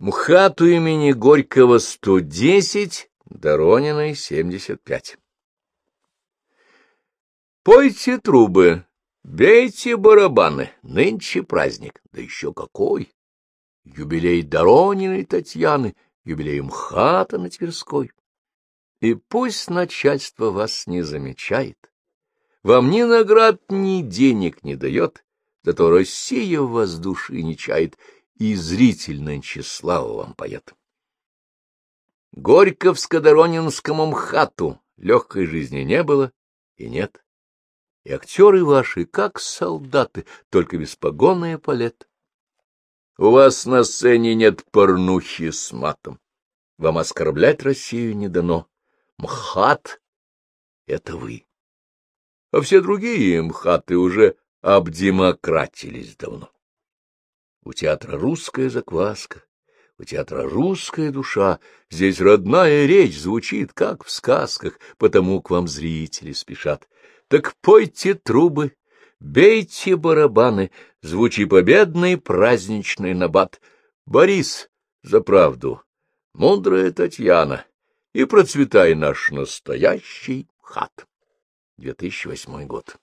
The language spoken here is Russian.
МХАТу имени Горького 110, Дорониной 75. Пойте трубы, бейте барабаны, нынче праздник, да еще какой! Юбилей Дорониной Татьяны, юбилей МХАТа на Тверской. И пусть начальство вас не замечает, вам ни наград, ни денег не дает, зато Россия в вас души не чает, и зритель нынче славу вам поет. Горьковско-Доронинскому МХАТу легкой жизни не было и нет. И актеры ваши, как солдаты, только без погонные палет. У вас на сцене нет порнухи с матом. Вам оскорблять Россию не дано. МХАТ — это вы. А все другие МХАТы уже обдемократились давно. У театра русская закваска, у театра русская душа, здесь родная речь звучит, как в сказках, потому к вам зрители спешат. Так пойте трубы, бейте барабаны, звучи победный праздничный набат. Борис, за правду, мудрая Татьяна, и процветай наш настоящий хат. 2008 год.